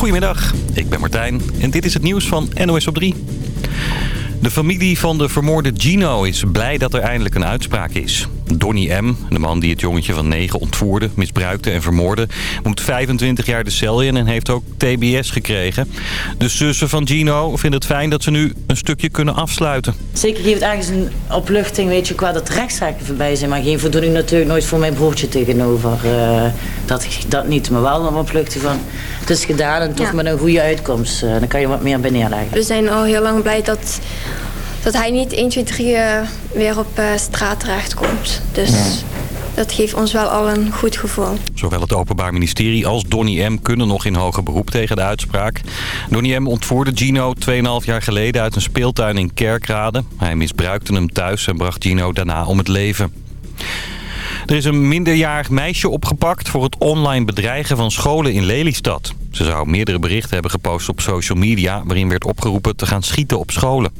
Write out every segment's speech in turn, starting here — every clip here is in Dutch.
Goedemiddag, ik ben Martijn en dit is het nieuws van NOS op 3. De familie van de vermoorde Gino is blij dat er eindelijk een uitspraak is. Donny M., de man die het jongetje van 9 ontvoerde, misbruikte en vermoordde... moet 25 jaar de cel in en heeft ook TBS gekregen. De zussen van Gino vinden het fijn dat ze nu een stukje kunnen afsluiten. Zeker geeft ergens een opluchting, weet je, qua dat de rechtszaken voorbij zijn. Maar geen voldoening natuurlijk nooit voor mijn broertje tegenover. Uh, dat, dat niet, maar wel een opluchting van... Het is gedaan en toch ja. met een goede uitkomst. Uh, dan kan je wat meer bij neerleggen. We zijn al heel lang blij dat dat hij niet 1, 2, 3 uh, weer op uh, straat terechtkomt. Dus ja. dat geeft ons wel al een goed gevoel. Zowel het Openbaar Ministerie als Donny M. kunnen nog in hoger beroep tegen de uitspraak. Donny M. ontvoerde Gino 2,5 jaar geleden uit een speeltuin in Kerkrade. Hij misbruikte hem thuis en bracht Gino daarna om het leven. Er is een minderjarig meisje opgepakt voor het online bedreigen van scholen in Lelystad. Ze zou meerdere berichten hebben gepost op social media... waarin werd opgeroepen te gaan schieten op scholen.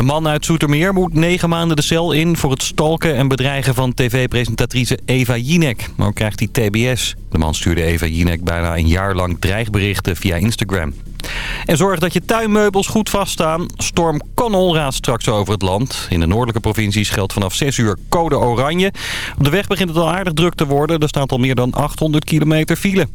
Een man uit Zoetermeer moet negen maanden de cel in... voor het stalken en bedreigen van tv-presentatrice Eva Jinek. Ook krijgt hij TBS. De man stuurde Eva Jinek bijna een jaar lang dreigberichten via Instagram. En zorg dat je tuinmeubels goed vaststaan. Storm Connell raast straks over het land. In de noordelijke provincies geldt vanaf 6 uur code oranje. Op de weg begint het al aardig druk te worden. Er staat al meer dan 800 kilometer file.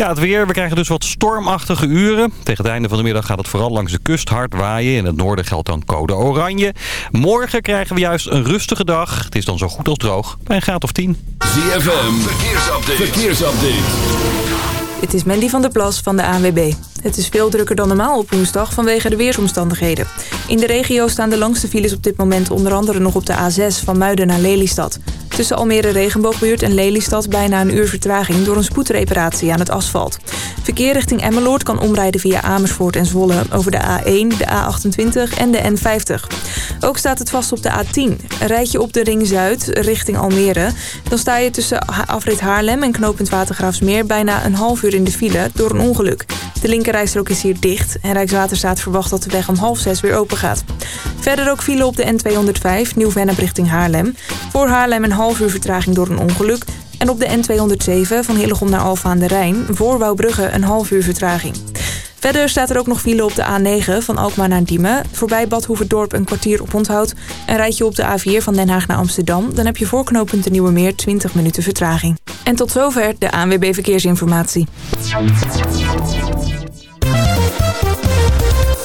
Ja, het weer. We krijgen dus wat stormachtige uren. Tegen het einde van de middag gaat het vooral langs de kust hard waaien. In het noorden geldt dan code oranje. Morgen krijgen we juist een rustige dag. Het is dan zo goed als droog bij een graad of 10. ZFM, verkeersupdate. verkeersupdate. Het is Mandy van der Plas van de ANWB. Het is veel drukker dan normaal op woensdag vanwege de weersomstandigheden. In de regio staan de langste files op dit moment onder andere nog op de A6 van Muiden naar Lelystad. Tussen Almere Regenboogbuurt en Lelystad bijna een uur vertraging door een spoedreparatie aan het asfalt. Verkeer richting Emmeloord kan omrijden via Amersfoort en Zwolle over de A1, de A28 en de N50. Ook staat het vast op de A10. Rijd je op de Ring Zuid richting Almere, dan sta je tussen afrit Haarlem en knooppunt Watergraafsmeer bijna een half uur in de file door een ongeluk. De linkerrijstrook is hier dicht en Rijkswaterstaat verwacht dat de weg om half zes weer open gaat. Verder ook file op de N205 Nieuw-Vennep richting Haarlem. Voor Haarlem een half uur vertraging door een ongeluk. En op de N207 van Hillegom naar Alfa aan de Rijn voor Wouwbrugge een half uur vertraging. Verder staat er ook nog file op de A9 van Alkmaar naar Diemen. Voorbij Bad Hoeverdorp een kwartier op onthoud. En rijd je op de A4 van Den Haag naar Amsterdam... dan heb je voorknopend de Nieuwe Meer 20 minuten vertraging. En tot zover de ANWB Verkeersinformatie.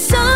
sun.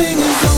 nothing is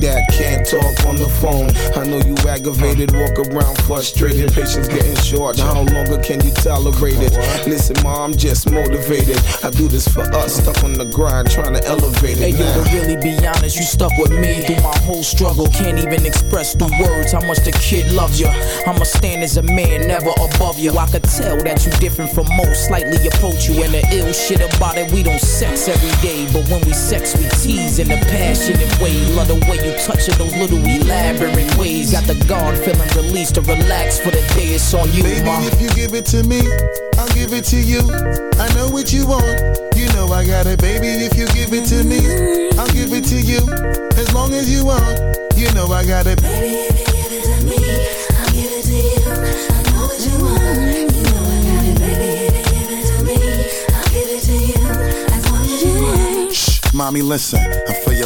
that, can't talk on the phone. I know you aggravated, walk around frustrated, patience getting short. How longer can you tolerate it? Listen, mom, I'm just motivated. I do this for us, stuck on the grind, trying to elevate it. Hey it. yo, to really be honest, you stuck with me through my whole struggle. Can't even express through words how much the kid loves you. I'ma stand as a man, never above you. I could tell that you different from most, slightly approach you. And the ill shit about it, we don't sex every day. But when we sex, we tease in a passionate way. Love the way you you touching those little elaborate ways. Got the guard feeling released to relax for the day it's on you, Baby, ma. if you give it to me, I'll give it to you. I know what you want, you know I got it. Baby, if you give it to me, I'll give it to you. As long as you want, you know I got it. Baby, if you give it to me, I'll give it to you. I know what you want, you know I got it. Baby, if you give it to me, I'll give it to you. As long as you want. Shh, mommy, listen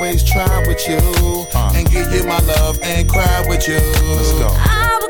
always try with you. And give you my love and cry with you. Let's go.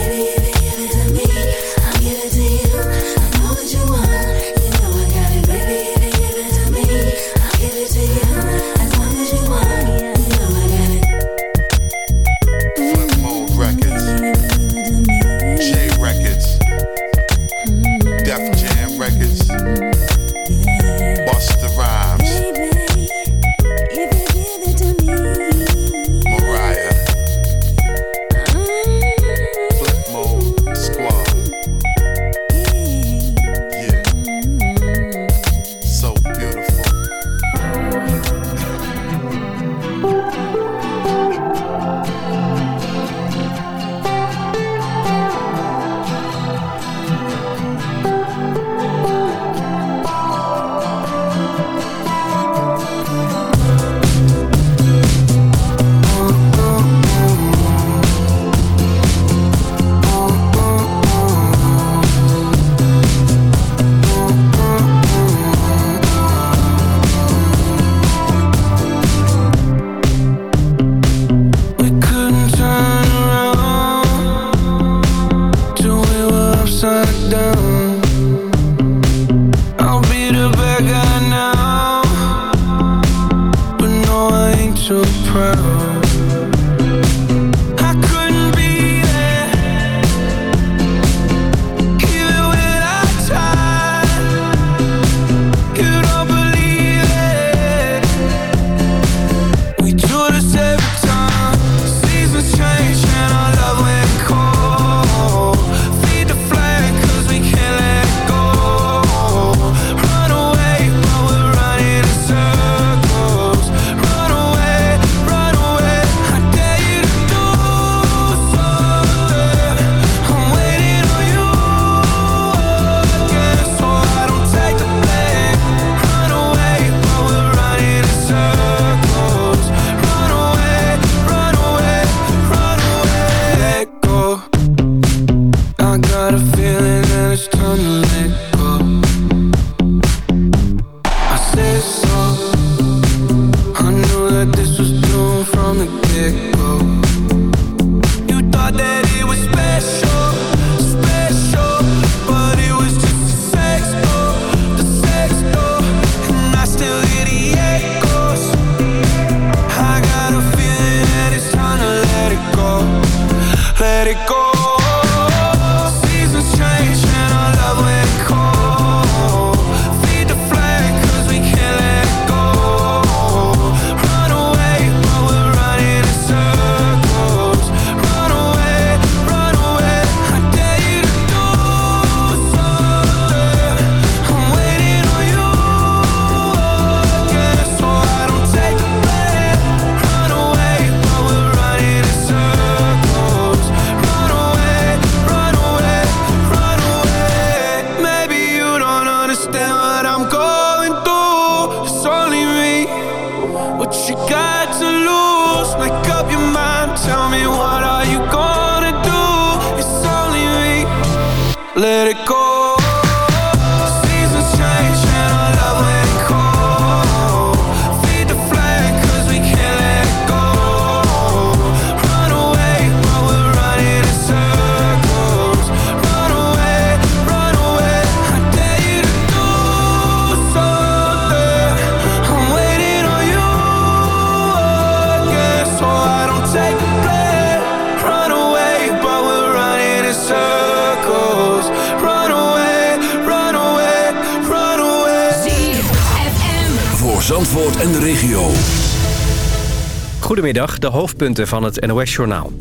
Goedemiddag, de hoofdpunten van het NOS-journaal.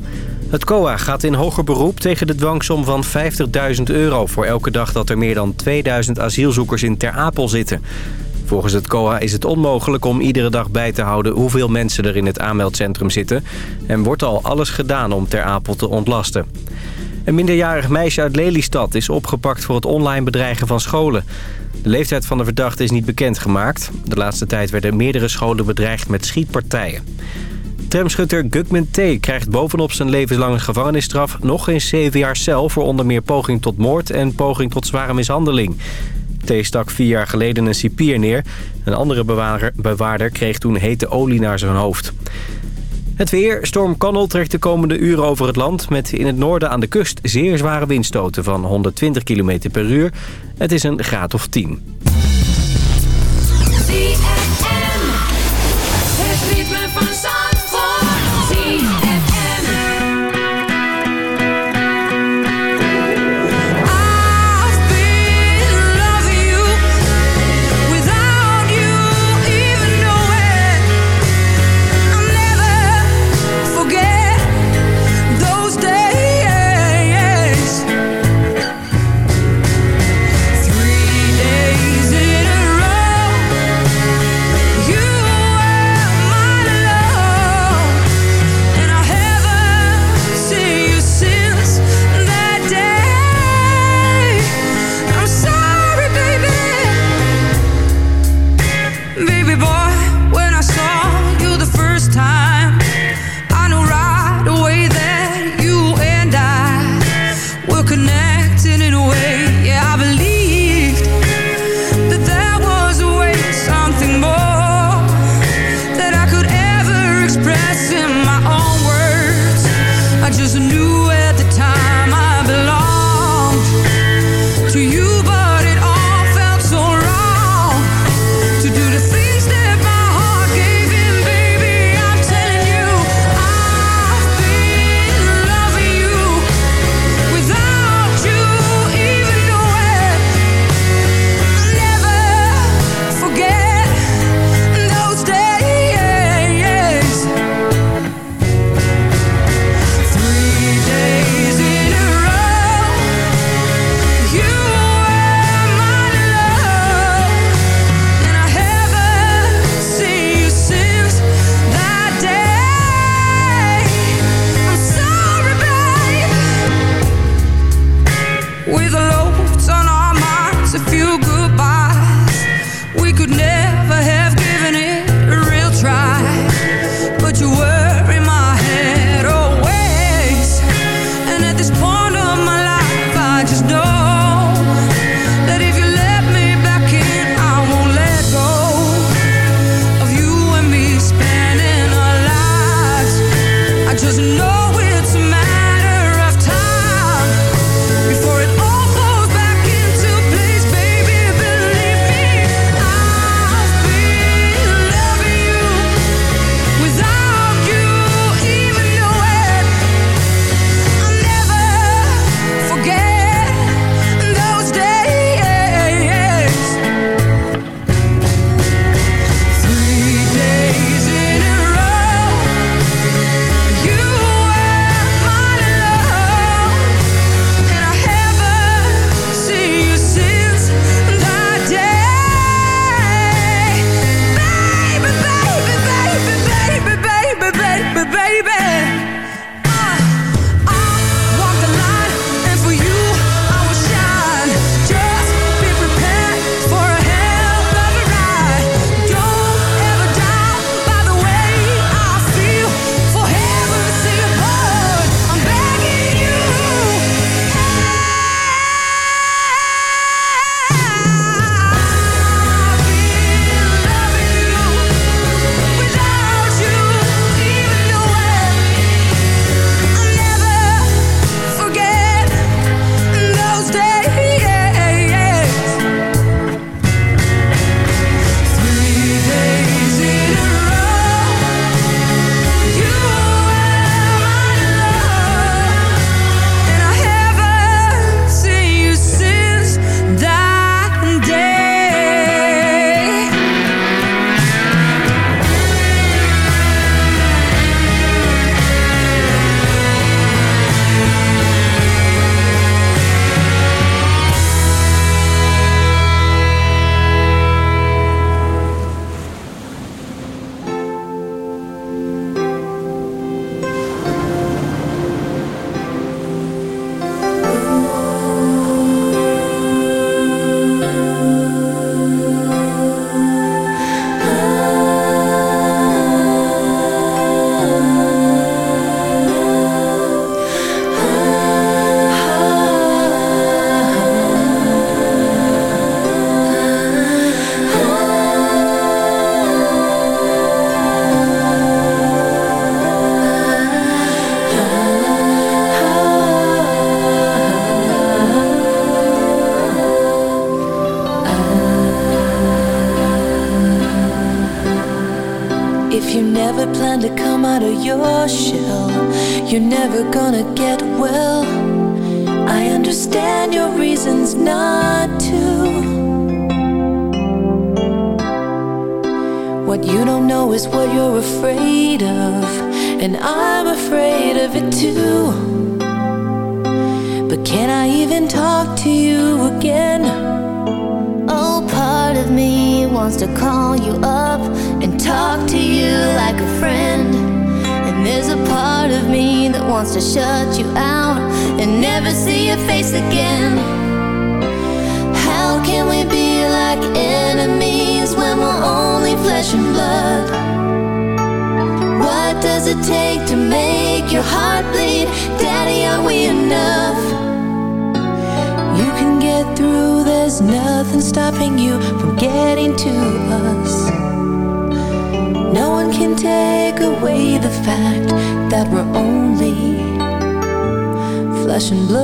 Het COA gaat in hoger beroep tegen de dwangsom van 50.000 euro... voor elke dag dat er meer dan 2000 asielzoekers in Ter Apel zitten. Volgens het COA is het onmogelijk om iedere dag bij te houden... hoeveel mensen er in het aanmeldcentrum zitten... en wordt al alles gedaan om Ter Apel te ontlasten. Een minderjarig meisje uit Lelystad is opgepakt voor het online bedreigen van scholen. De leeftijd van de verdachte is niet bekendgemaakt. De laatste tijd werden meerdere scholen bedreigd met schietpartijen. Tramschutter Gugman T. krijgt bovenop zijn levenslange gevangenisstraf... nog eens 7 jaar cel voor onder meer poging tot moord en poging tot zware mishandeling. T. stak vier jaar geleden een cipier neer. Een andere bewaarder, kreeg toen hete olie naar zijn hoofd. Het weer. Storm Connell trekt de komende uren over het land... met in het noorden aan de kust zeer zware windstoten van 120 km per uur. Het is een graad of 10.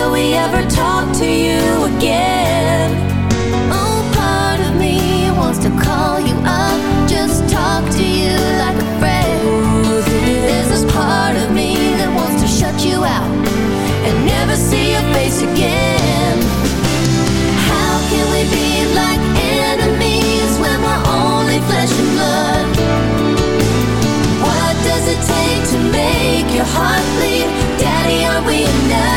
will we ever talk to you again? Oh, part of me wants to call you up, just talk to you like a friend. There's this part of me that wants to shut you out and never see your face again. How can we be like enemies when we're only flesh and blood? What does it take to make your heart bleed? Daddy, are we enough?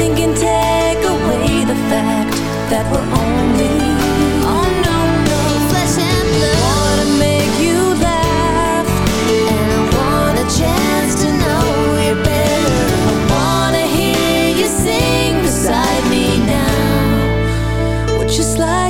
nothing can take away the fact that we're only flesh and blood. I wanna make you laugh, and I want a chance to know you better. I wanna hear you sing beside me now. Would you slide?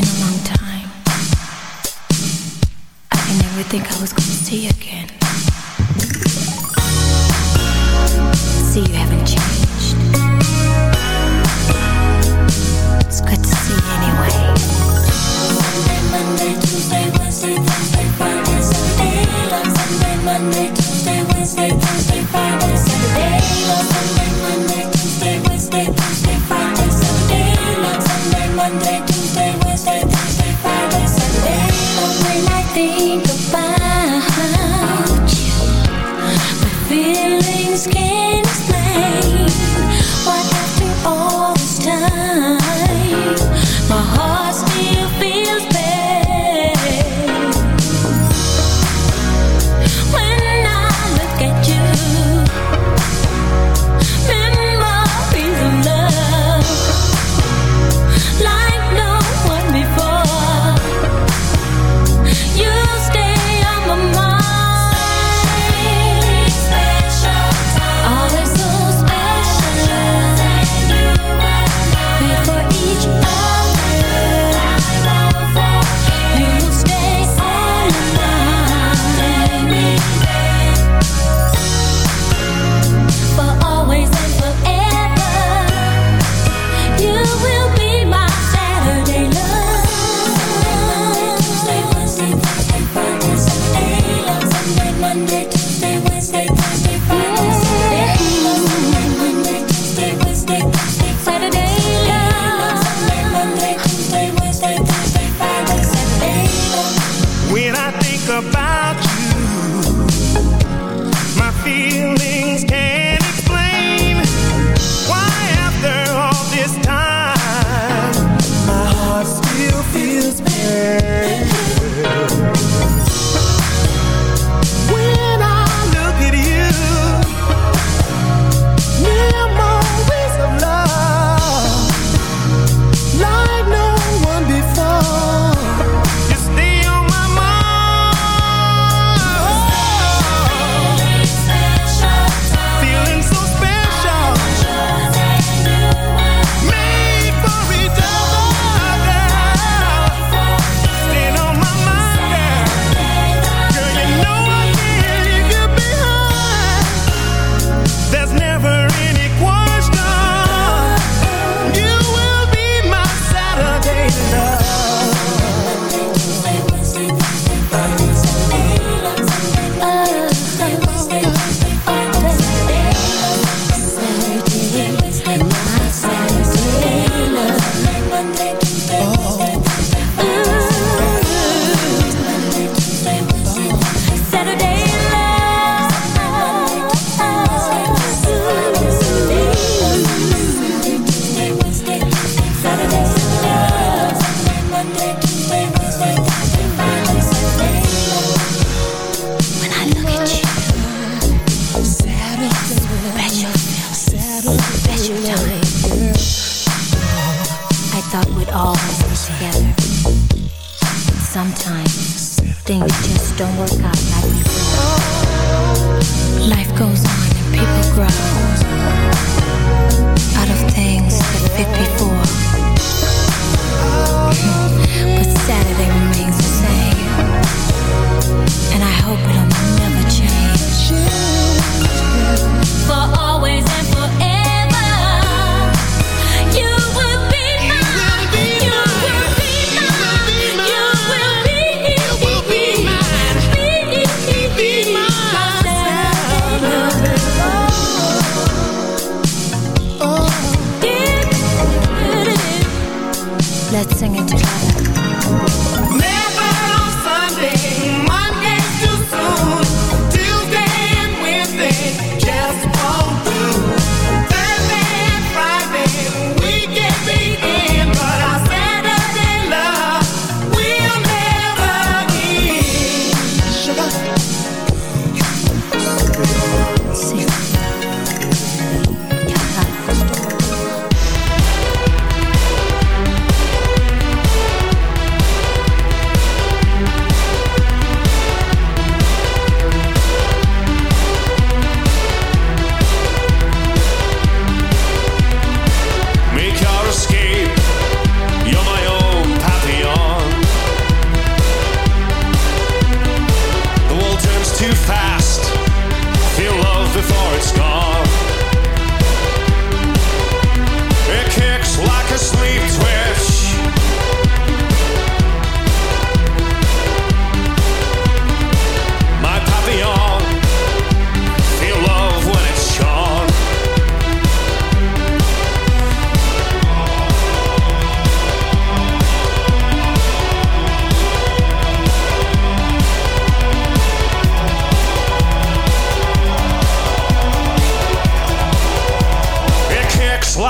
been a long time. I didn't think I was gonna see you again. See, you haven't changed. It's good to see you anyway.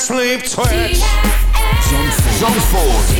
sleep twitch. Zandvoort.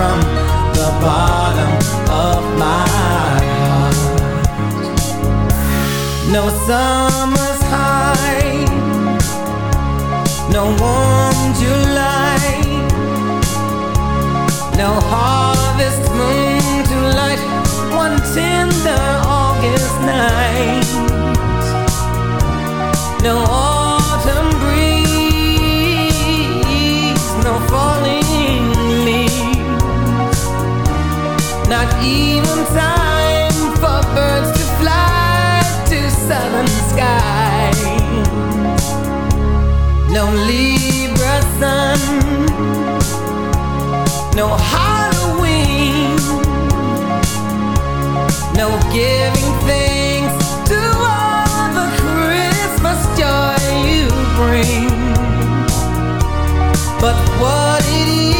from the bottom of my heart. No summer. southern skies. No Libra sun, no Halloween, no giving thanks to all the Christmas joy you bring. But what it is.